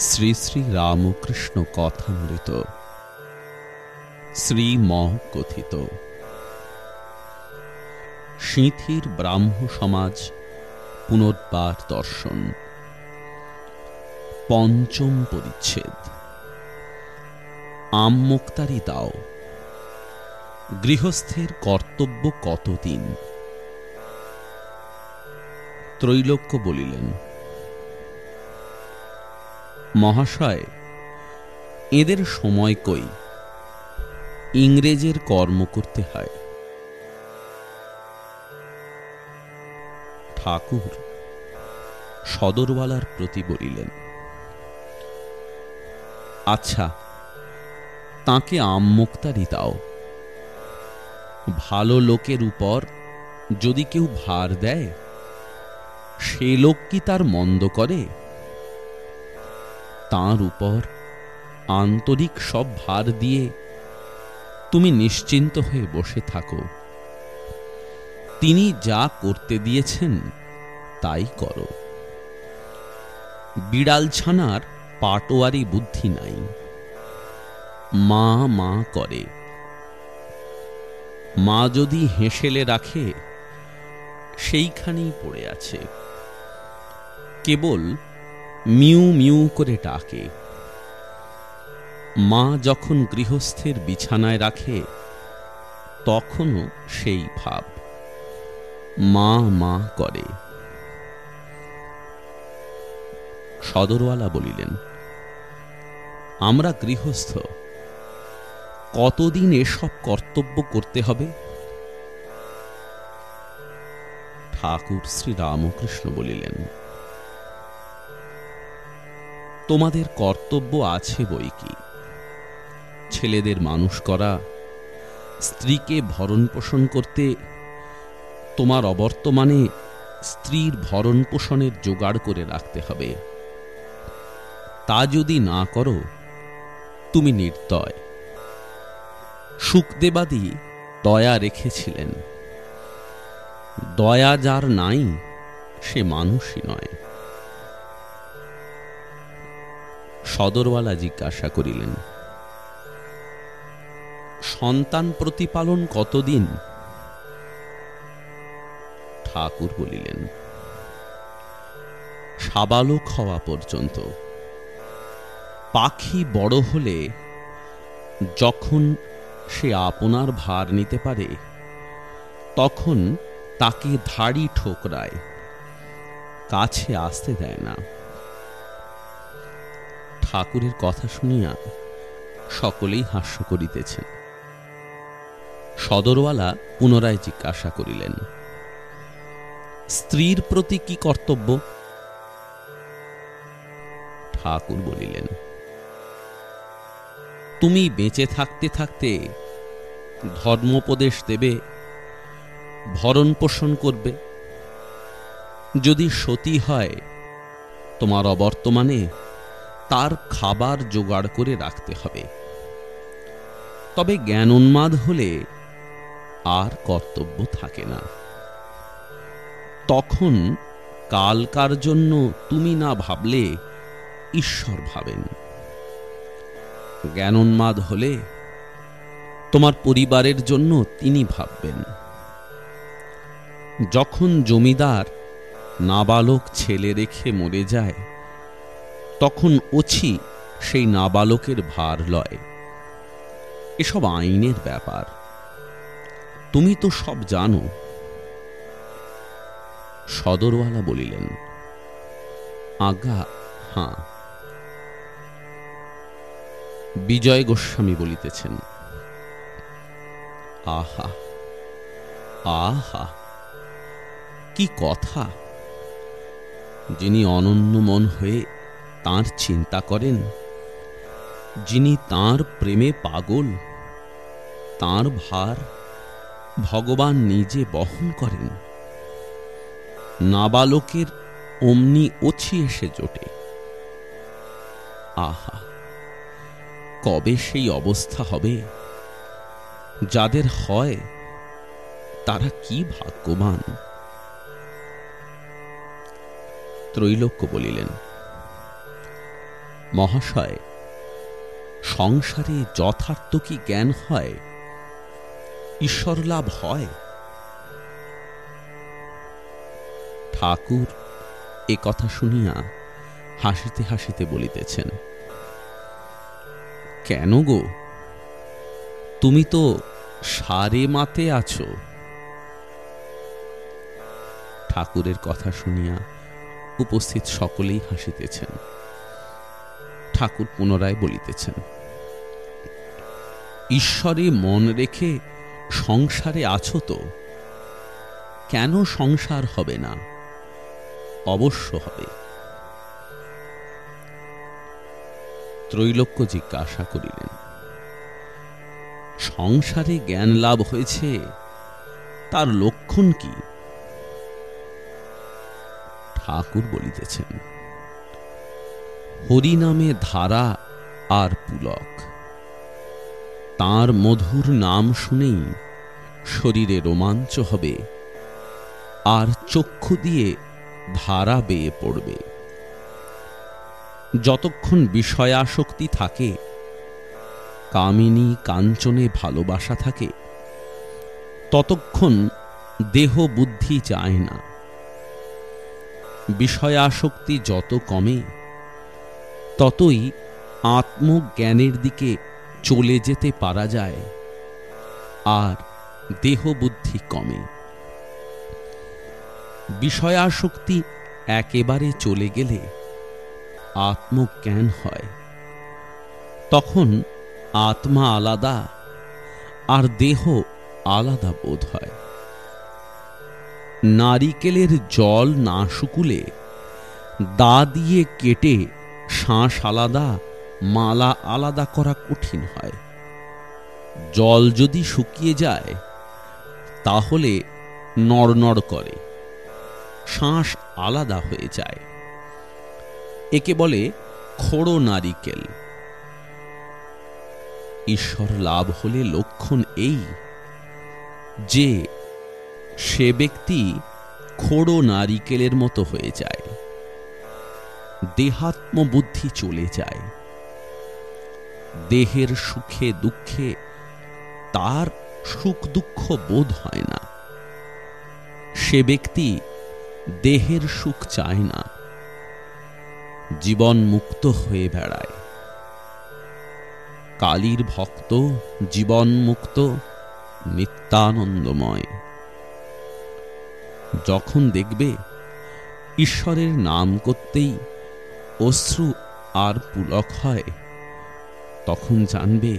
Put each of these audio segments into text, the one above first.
শ্রী শ্রী রামকৃষ্ণ কথামৃত। শ্রীম কথিত সিঁথির ব্রাহ্ম সমাজ পুনর্বার দর্শন। পঞ্চম পরিচ্ছেদ। আম মুক্তারি দাও। গৃহস্থের কর্তব্য কতদিন? ত্রৈলোক্য বলিলেন মহাশয়, এদের সময় কই? ইংরেজের কর্ম করতে হয়। ঠাকুর সদরওয়ালার প্রতি বলিলেন আচ্ছা তাকে আম্মুক্তারি দাও। ভালো লোকের উপর যদি কেউ ভার দেয়, সে লোক কি তার মন্দ করে? তাঁর উপর আন্তরিক সব ভার দিয়ে তুমি নিশ্চিন্ত হয়ে বসে থাকো। তিনি যা করতে দিয়েছেন, তাই করো। বিড়াল ছানার পাটোয়ারি বুদ্ধি নাই। মা মা করে। মা যদি হেসেলে রাখে, সেইখানেই পড়ে আছে। কেবল মিউ মিউ করে ডাকে। মা যখন গৃহস্থের বিছানায় রাখে, তখনও সেই ভাব। মা মা করে। সদরওয়ালা বলিলেন, আমরা গৃহস্থ, কতদিন এসব কর্তব্য করতে হবে? ঠাকুর শ্রী রামকৃষ্ণ বলিলেন তোমাদের কর্তব্য আছে বই কি? ছেলেদের মানুষ করা, স্ত্রীকে ভরণ পোষণ করতে, তোমার অবর্তমানে স্ত্রীর ভরণ পোষণের জোগাড় করে রাখতে হবে। তা যদি না করো, তুমি নির্দয়। সুখদেবাদি দয়া রেখেছিলেন। দয়া যার নাই, সে মানুষই নয়। সদরওয়ালা জিজ্ঞাসা করিলেন। সন্তান প্রতিপালন কতদিন? ঠাকুর বলিলেন, সাবালক হওয়া পর্যন্ত। পাখি বড় হলে যখন সে আপনার ভার নিতে পারে, তখন তাকে ধাড়ি ঠোকরায়, কাছে আসতে দেয় না। ঠাকুরের কথা শুনিয়া সকলেই হাস্য করিতেছেন সদরওয়ালা পুনরায় জিজ্ঞাসা করিলেন, স্ত্রীর প্রতি কি কর্তব্য? ঠাকুর বলিলেন, তুমি বেঁচে থাকতে থাকতে ধর্মোপদেশ দেবে, ভরণ পোষণ করবে। যদি সতী হয়, তোমার অবর্তমানে তার খাবার জোগাড় করে রাখতে হবে। তবে জ্ঞান উন্মাদ হলে আর কর্তব্য থাকে না। তখন কালকার জন্য তুমি না ভাবলে ঈশ্বর ভাবেন। জ্ঞানোন্মাদ হলে তোমার পরিবারের জন্য তিনি ভাববেন। যখন জমিদার নাবালক ছেলে রেখে মরে যায় তখন ওছি সেই নাবালকের ভার লয়। এসব আইনের ব্যাপার। তুমি তো সব জানো। সদরওয়ালা বলিলেন আজ্ঞা হাঁ। বিজয় গোস্বামী বলিতেছেন, আহা আহা, কি কথা। যিনি অনন্য মন হয়ে তার চিন্তা করেন। যিনি তার প্রেমে পাগল, তার ভার ভগবান নিজে বহন করেন। নাবালকের অমনি ওছি এসে জোটে। আহা, কবে সেই অবস্থা হবে? যাদের হয়, তারা কি ভাগ্যবান? ত্রৈলোক্য বলিলেন মহাশয়, সংসারে যথার্থ কি জ্ঞান হয়? ঈশ্বর লাভ হয়? ঠাকুর এ কথা শুনিয়া হাসিতে হাসিতে বলিতেছেন, কেন গো? তুমি তো সারে মাতে আছো। ঠাকুরের কথা শুনিয়া উপস্থিত সকলেই হাসিতেছেন। ঠাকুর পুনরায় বলিতেছেন, ঈশ্বরে মন রেখে সংসারে আছো তো? কেন সংসার হবে না? অবশ্য হবে। ত্রৈলোক্য জিজ্ঞাসা করিলেন, সংসারে জ্ঞান লাভ হয়েছে, তার লক্ষণ কি? ঠাকুর বলিতেছেন হরিনামে ধারা আর পুলক। তার মধুর নাম শুনেই শরীরে রোমাঞ্চ হবে, আর চক্ষু দিয়ে ধারা বেয়ে পড়বে। যতক্ষণ বিষয়াসক্তি থাকে, কামিনী কাঞ্চনে ভালোবাসা থাকে, ততক্ষণ দেহ বুদ্ধি যায় না। বিষয়াসক্তি যত কমে ততই আত্মজ্ঞানের দিকে চলে যেতে পারা যায়, আর দেহ বুদ্ধি কমে। বিষয়াসক্তি একেবারে চলে গেলে আত্মজ্ঞান হয়। তখন আত্মা আলাদা, আর দেহ আলাদা বোধ হয়। নারিকেলের জল না শুকুলে দা দিয়ে কেটে শাঁস আলাদা, মালা আলাদা করা কঠিন হয়। জল যদি শুকিয়ে যায়, তাহলে নড়নড় করে। শ্বাস আলাদা হয়ে যায়। একে বলে খোড়ো নারিকেল। ঈশ্বর লাভ হলে লক্ষণ এই যে সে ব্যক্তি খোড়ো নারিকেলের মতো হয়ে যায়। দেহাত্ম বুদ্ধি চলে যায়। দেহের সুখে দুঃখে তার সুখ দুঃখ বোধ হয় না। সে ব্যক্তি দেহের সুখ চায় না। জীবন মুক্ত হয়ে বেড়ায়। কালীর ভক্ত জীবন মুক্ত, নিত্যানন্দময়। যখন দেখবে ঈশ্বরের নাম করতেই অশ্রু আর পুলক হয়, তখন জানবে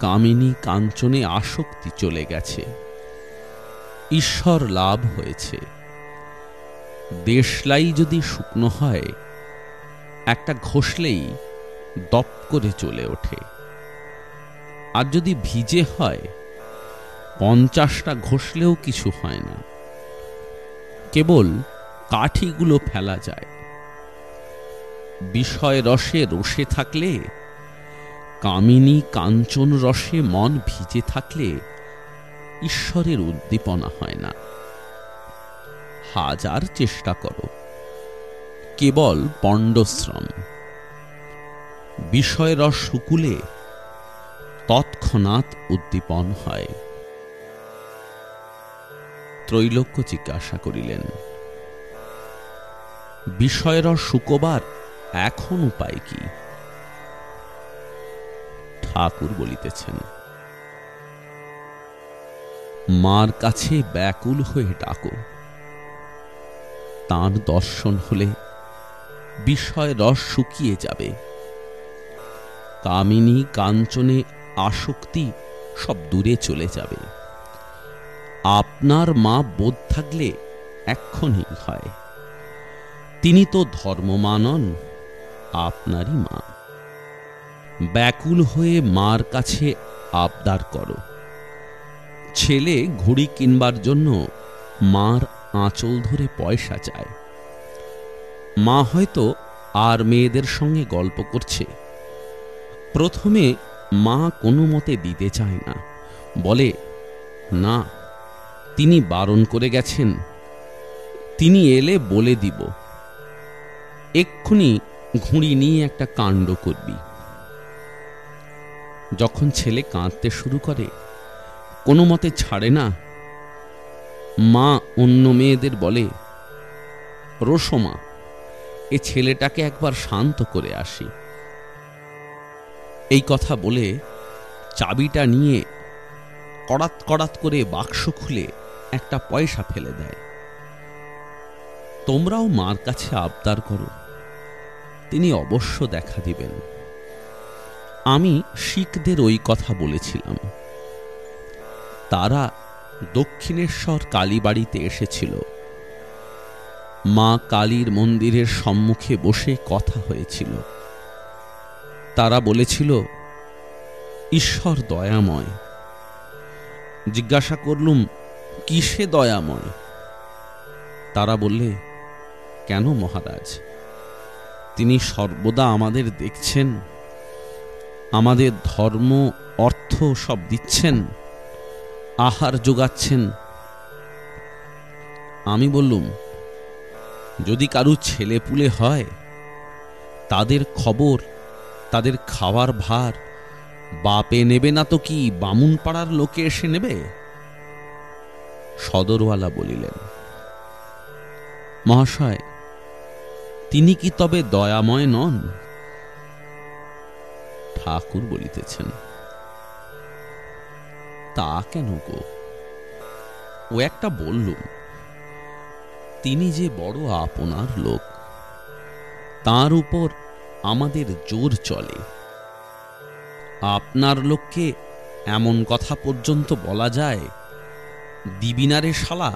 কামিনী কাঞ্চনে আসক্তি চলে গেছে। ঈশ্বর লাভ হয়েছে। দেশলাই যদি শুকনো হয়, একটা ঘষলেই দপ করে চলে ওঠে। আর যদি ভিজে হয়, পঞ্চাশটা ঘষলেও কিছু হয় না। কেবল কাঠিগুলো ফেলা যায়। বিষয় রসে রসে থাকলে, কামিনী কাঞ্চন রসে মন ভিজে থাকলে, ঈশ্বরের উদ্দীপনা হয় না। হাজার চেষ্টা করো, কেবল পণ্ডশ্রম। বিষয়রস শুকুলে, তৎক্ষণাৎ উদ্দীপন হয়। ত্রৈলোক্য জিজ্ঞাসা করিলেন বিষয়রস শুকোবার এখন উপায় কি? ঠাকুর বলিতেছেন, মার কাছে ব্যাকুল হয়ে ডাকো। তাঁর দর্শন হলে বিষয় রস শুকিয়ে যাবে। কামিনী কাঞ্চনে আসক্তি সব দূরে চলে যাবে। আপনার মা বোধ থাকলে এক্ষণই হয়। তিনি তো ধর্মমানন আপনারই মা। ব্যাকুল হয়ে মার কাছে আবদার করো। ছেলে ঘড়ি কিনবার জন্য মার আঁচল ধরে পয়সা চায়। মা হয়তো আর মেয়েদের সঙ্গে গল্প করছে। প্রথমে মা কোনো মতে দিতে চায় না। বলে, না, তিনি বারণ করে গেছেন। তিনি এলে বলে দিব। এক্ষুনি ঘুড়ি নিয়ে একটা কাণ্ড করবি। যখন ছেলে কাঁদতে শুরু করে, কোনো মতে ছাড়ে না, মা অন্য মেয়েদের বলে রোসমা এ ছেলেটাকে একবার শান্ত করে আসি। এই কথা বলে চাবিটা নিয়ে কড়াত কড়াত করে বাক্স খুলে একটা পয়সা ফেলে দেয়। তোমরাও মার কাছে আবদার করো তিনি অবশ্য দেখা দিবেন। আমি শিখদের ওই কথা বলেছিলাম। তারা দক্ষিণেশ্বর কালীবাড়িতে এসেছিল। মা কালীর মন্দিরের সম্মুখে বসে কথা হয়েছিল। তারা বলেছিল, ঈশ্বর দয়াময়। জিজ্ঞাসা করলুম, কিসে দয়াময়? তারা বললে, কেন মহারাজ? তিনি সর্বদা আমাদের দেখছেন, আমাদের ধর্ম, অর্থ সব দিচ্ছেন, আহার যোগাচ্ছেন। আমি বললুম, যদি কারু ছেলে পুলে হয়, তাদের খবর, তাদের খাওয়ার ভার, বাপে নেবে না তো কি বামুন পাড়ার লোকে এসে নেবে? সদরওয়ালা বলিলেন, মহাশয় তিনি কি তবে দয়াময় নন? ঠাকুর বলিতেছেন, তা কেন গো? ও একটা বললুম, তিনি যে বড় আপনার লোক, তার উপর আমাদের জোর চলে। আপনার লোককে এমন কথা পর্যন্ত বলা যায় দিবিনারে শালা